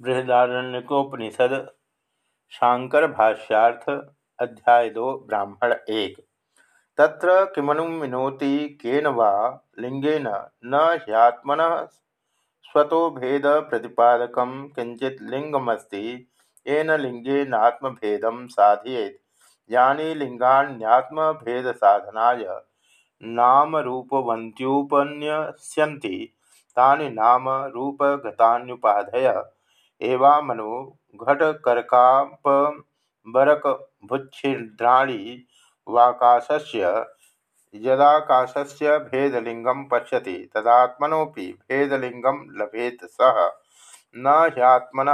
बृहदारण्यकोपनिषद शांकर भाष्यार्थ अध्याय दो, ब्राह्मण एक। तत्र किमनुमिनोति केन वा लिंगेन न ह्यात्मन स्वतो भेद प्रतिपादक किंचित लिंगमस्ति, येन लिंगेनात्मभेदम साधयेत। यानी लिंगान्यात्मभेद साधनाय नाम रूपवंत्युपन्यस्यन्ति तानि नाम रूपगतान्युपाधय एवामनु घटकर्कापबरकभुच्छिद्राणि वाकाशस्य यदाकाशस्य भेदलिंगम पश्यति। तदात्मनोपि भेदलिंगम लभेत सह न ह्यात्मन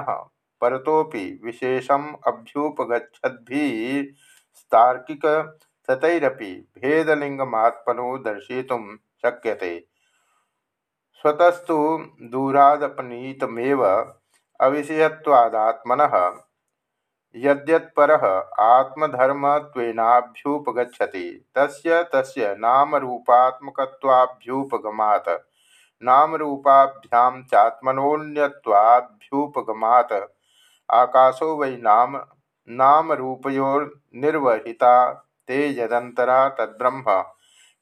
परतोपि विशेषम अभ्युपगछद्भिस्तार्किक सतरपि भेदलिंगमात्मनो दर्शितुं शक्यते। स्वतस्तु दूरादपनीतमेव अविषयत्वादात्मनः। यद्यत्परः आत्मधर्मत्वेनाभ्युपगच्छति, तस्य तस्य नामरूपात्मकत्वाभ्युपगमात्। आकाशो वै नाम, नामरूपयोर्निर्वहिता, ते यदंतरा तद्ब्रह्म।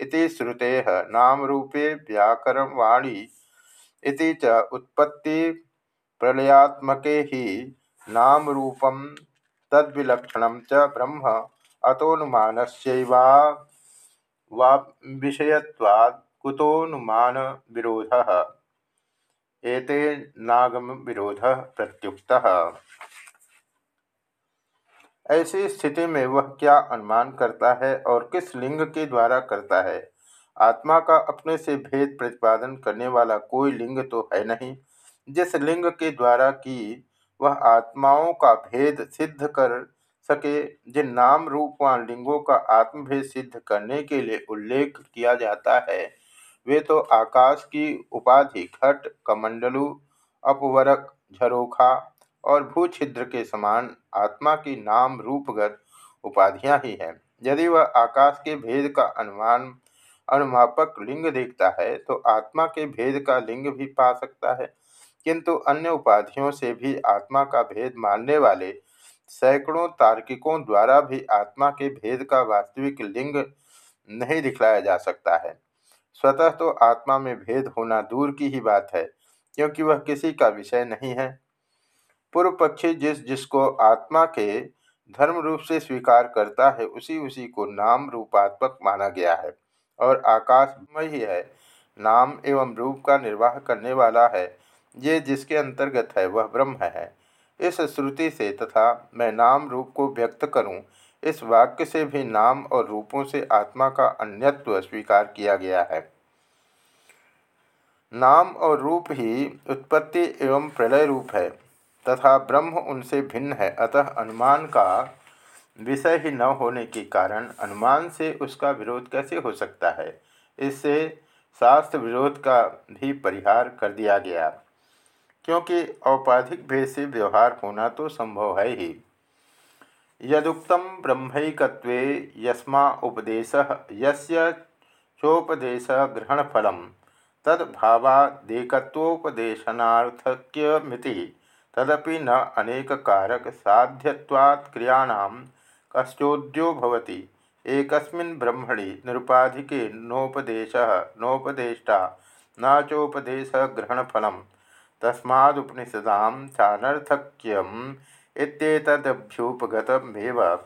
इति श्रुतेः नामरूपे व्याकरणवाणी। इति च उत्पत्ति प्रलयात्मके हि नामरूपं तद्विलक्षणं च ब्रह्म अतोनुमानस्यैवा विषयत्वात् कुतोऽनुमानविरोधः। एतेनागमविरोधः प्रत्युक्तः। ऐसी स्थिति में वह क्या अनुमान करता है और किस लिंग के द्वारा करता है? आत्मा का अपने से भेद प्रतिपादन करने वाला कोई लिंग तो है नहीं। जिस लिंग के द्वारा की वह आत्माओं का भेद सिद्ध कर सके, जिन नाम रूपवान लिंगों का आत्मभेद सिद्ध करने के लिए उल्लेख किया जाता है, वे तो आकाश की उपाधि घट, कमंडलु, अपवरक, झरोखा और भूछिद्र के समान आत्मा की नाम रूपगत उपाधियाँ ही हैं। यदि वह आकाश के भेद का अनुमान, अनुमापक लिंग देखता है तो आत्मा के भेद का लिंग भी पा सकता है। किंतु अन्य उपाधियों से भी आत्मा का भेद मानने वाले सैकड़ों तार्किकों द्वारा भी आत्मा के भेद का वास्तविक लिंग नहीं दिखलाया जा सकता है। स्वतः तो आत्मा में भेद होना दूर की ही बात है, क्योंकि वह किसी का विषय नहीं है। पूर्व पक्षी जिस जिसको आत्मा के धर्म रूप से स्वीकार करता है, उसी उसी को नाम रूपात्मक माना गया है और आकाश ही है। नाम एवं रूप का निर्वाह करने वाला है ये जिसके अंतर्गत है, वह ब्रह्म है। इस श्रुति से तथा मैं नाम रूप को व्यक्त करूँ, इस वाक्य से भी नाम और रूपों से आत्मा का अन्यत्व स्वीकार किया गया है। नाम और रूप ही उत्पत्ति एवं प्रलय रूप है, तथा ब्रह्म उनसे भिन्न है। अतः अनुमान का विषय ही न होने के कारण अनुमान से उसका विरोध कैसे हो सकता है? इससे शास्त्र विरोध का भी परिहार कर दिया गया। क्योंकि औपाधिक भेद से व्यवहार होना तो संभव है ही। यदुक्तम ब्रह्मैकत्व यस्मा उपदेश, यस्य चोपदेश ग्रहणफलम, तद्भावादेकत्वोपदेशनार्थक्यमिति, तदपि न अनेक कारक साध्यवात् क्रियाणाम कश्चोद्यो भवति। एकस्मिन् ब्रह्मणि निरुपाधिके नोपदेशः, नोपदेष्टा न चोपदेशग्रहणफलं तस्मादुपनिषदां चानर्थक्यम् इत्येतदभ्युपगतमेव।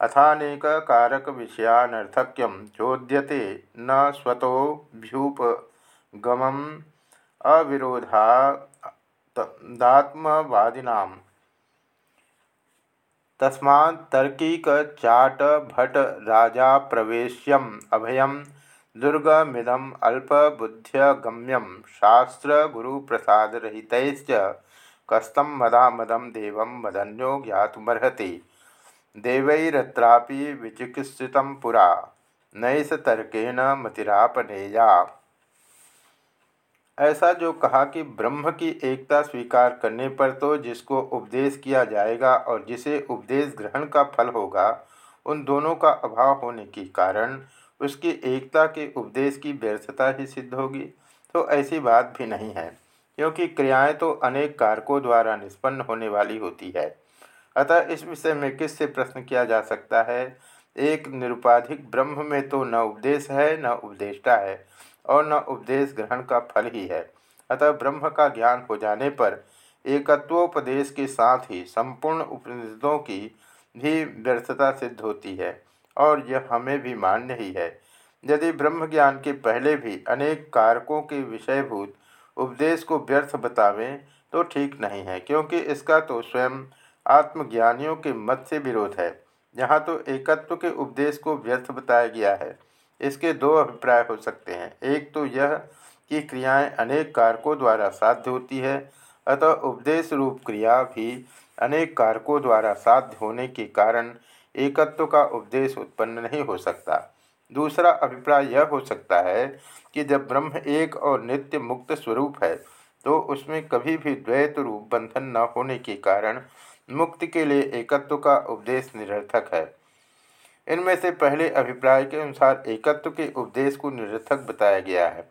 अथानेककारकविषयानर्थक्यं चोद्यते न स्वतोभ्युपगमम् अविरोधादात्मवादिनां तस्मात्तर्कीक चाट भट राजा प्रवेश्यम अभयम दुर्गमिदम अल्पबुद्ध्यगम्यम शास्त्र गुरुप्रसाद रहित कस्तम मदा मदम देव मदन्यो ज्ञातमर्हति। देवैरत्रापि विचिकित्सित पुरा नैस तर्केण मतिरापनेया। ऐसा जो कहा कि ब्रह्म की एकता स्वीकार करने पर तो जिसको उपदेश किया जाएगा और जिसे उपदेश ग्रहण का फल होगा, उन दोनों का अभाव होने के कारण उसकी एकता के उपदेश की व्यर्थता ही सिद्ध होगी। तो ऐसी बात भी नहीं है, क्योंकि क्रियाएँ तो अनेक कारकों द्वारा निष्पन्न होने वाली होती है। अतः इस विषय में किससे प्रश्न किया जा सकता है? एक निरुपाधिक ब्रह्म में तो न उपदेश है, न उपदेष्टा है, और न उपदेश ग्रहण का फल ही है। अतः ब्रह्म का ज्ञान हो जाने पर एकत्वोपदेश के साथ ही संपूर्ण उपनिषदों की भी व्यर्थता सिद्ध होती है। और यह हमें भी मान्य ही है। यदि ब्रह्म ज्ञान के पहले भी अनेक कारकों के विषयभूत उपदेश को व्यर्थ बतावें तो ठीक नहीं है, क्योंकि इसका तो स्वयं आत्मज्ञानियों के मत से विरोध है। यहाँ तो एकत्व के उपदेश को व्यर्थ बताया गया है। इसके दो अभिप्राय हो सकते हैं। एक तो यह कि क्रियाएँ अनेक कारकों द्वारा साध्य होती है, अतः उपदेश रूप क्रिया भी अनेक कारकों द्वारा साध्य होने के कारण एकत्व का उपदेश उत्पन्न नहीं हो सकता। दूसरा अभिप्राय यह हो सकता है कि जब ब्रह्म एक और नित्य मुक्त स्वरूप है तो उसमें कभी भी द्वैत रूप बंधन न होने के कारण मुक्ति के लिए एकत्व का उपदेश निरर्थक है। इनमें से पहले अभिप्राय के अनुसार एकत्व के उपदेश को निरर्थक बताया गया है।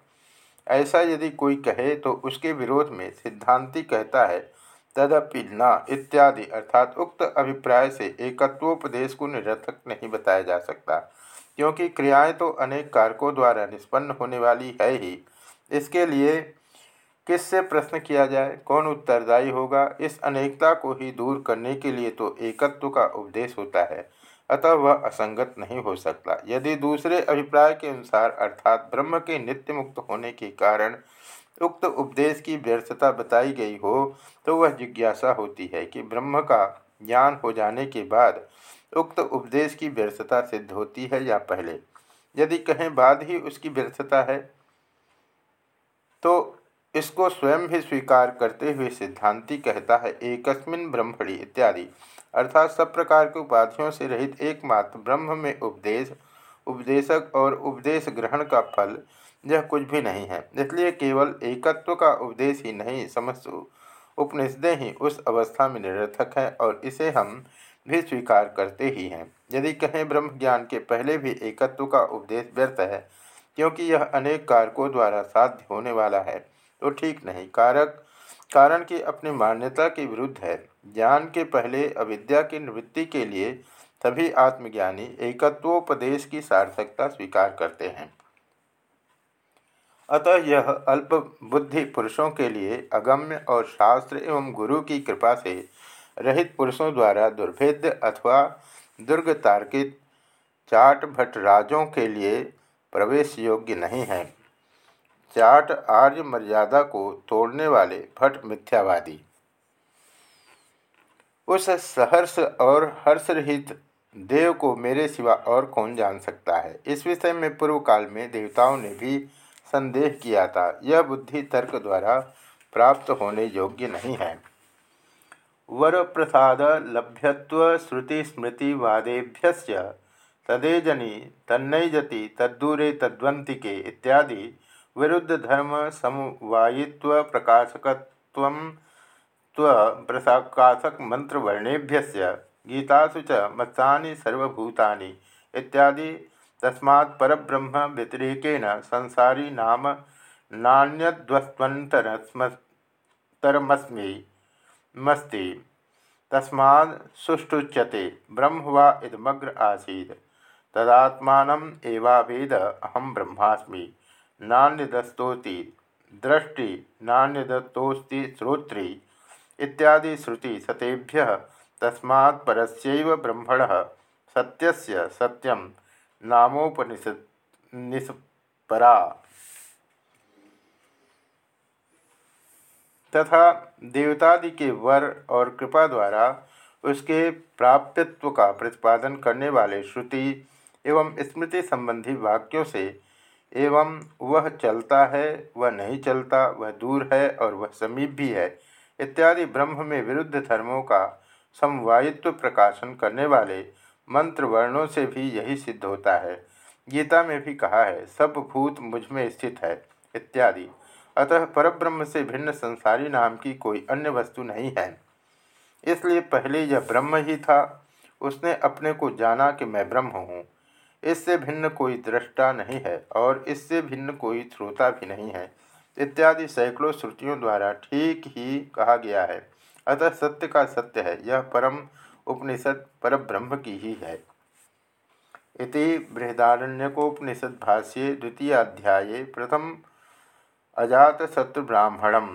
ऐसा यदि कोई कहे तो उसके विरोध में सिद्धांति कहता है तदपि न, इत्यादि। अर्थात उक्त अभिप्राय से एकत्वोपदेश को निरर्थक नहीं बताया जा सकता, क्योंकि क्रियाएँ तो अनेक कारकों द्वारा निष्पन्न होने वाली है ही। इसके लिए किससे प्रश्न किया जाए? कौन उत्तरदायी होगा? इस अनेकता को ही दूर करने के लिए तो एकत्व का उपदेश होता है, अतः वह असंगत नहीं हो सकता। यदि दूसरे अभिप्राय के अनुसार, अर्थात ब्रह्म के नित्य मुक्त होने के कारण उक्त उपदेश की व्यर्थता बताई गई हो तो वह जिज्ञासा होती है कि ब्रह्म का ज्ञान हो जाने के बाद उक्त उपदेश की व्यर्थता सिद्ध होती है या पहले? यदि कहें बाद ही उसकी व्यर्थता है तो इसको स्वयं भी स्वीकार करते हुए सिद्धांति कहता है, एकस्मिन ब्रह्मणी इत्यादि। अर्थात सब प्रकार के उपाधियों से रहित एकमात्र ब्रह्म में उपदेश, उपदेशक और उपदेश ग्रहण का फल यह कुछ भी नहीं है, इसलिए केवल एकत्व का उपदेश ही नहीं, समस्त उपनिषदें ही उस अवस्था में निरर्थक है और इसे हम भी स्वीकार करते ही हैं। यदि कहें ब्रह्म ज्ञान के पहले भी एकत्व का उपदेश व्यर्थ है, क्योंकि यह अनेक कारकों द्वारा साध्य होने वाला है तो ठीक नहीं। कारक, कारण की अपनी मान्यता के विरुद्ध है। ज्ञान के पहले अविद्या की निवृत्ति के लिए सभी आत्मज्ञानी एकत्वोपदेश की सार्थकता स्वीकार करते हैं। अतः यह अल्प बुद्धि पुरुषों के लिए अगम्य और शास्त्र एवं गुरु की कृपा से रहित पुरुषों द्वारा दुर्भेद्य अथवा दुर्ग तार्कित चाट भट्टराजों के लिए प्रवेश योग्य नहीं है। चाट आर्य मर्यादा को तोड़ने वाले भट्ट मिथ्यावादी। उस सहर्ष और हर्षरहित देव को मेरे सिवा और कौन जान सकता है? इस विषय में पूर्व काल में देवताओं ने भी संदेह किया था। यह बुद्धि तर्क द्वारा प्राप्त होने योग्य नहीं है। वर प्रसाद लभ्यत्व श्रुति तदेजनी तन्नजति तद्दूरे तद्वंति के इत्यादि विरुद्ध धर्म समवायित्व प्रकाशकत्व प्रकाशक मंत्रवर्णेभ्य गीतासु च मत्सानि सर्वभूतानि इत्यादि तस्मात् परब्रह्म व्यतिरेकेण संसारी नाम नान्यद्वस्त्वन्तरमस्मि मस्ति तस्मात् सुष्ठुच्यते। ब्रह्म वा इदमग्र आसीत्। तदात्मानम् एवावेद अहम ब्रह्मास्मि। नान्यदस्तोति दृष्टि नान्यदत्तोस्ति श्रोत्री इत्यादि श्रुति सतेभ्य तस्मात् परस्यैव ब्रह्मणः सत्यस्य सत्यम नामोपनिषद निष्परा। तथा देवतादि के वर और कृपा द्वारा उसके प्राप्यत्व का प्रतिपादन करने वाले श्रुति एवं स्मृति संबंधी वाक्यों से एवं वह चलता है, वह नहीं चलता, वह दूर है और वह समीप भी है, इत्यादि ब्रह्म में विरुद्ध धर्मों का समवायित्व प्रकाशन करने वाले मंत्र वर्णों से भी यही सिद्ध होता है। गीता में भी कहा है, सब भूत मुझमें स्थित है, इत्यादि। अतः परब्रह्म से भिन्न संसारी नाम की कोई अन्य वस्तु नहीं है। इसलिए पहले यह ब्रह्म ही था। उसने अपने को जाना कि मैं ब्रह्म हूँ। इससे भिन्न कोई दृष्टा नहीं है और इससे भिन्न कोई श्रोता भी नहीं है। इत्यादि सैकड़ों श्रुतियों द्वारा ठीक ही कहा गया है। अतः सत्य का सत्य है, यह परम उपनिषद पर ब्रह्म की ही है। इति बृहदारण्यकोपनिषद भाष्ये द्वितीयाध्याये प्रथम अजातशत्रुब्राह्मणम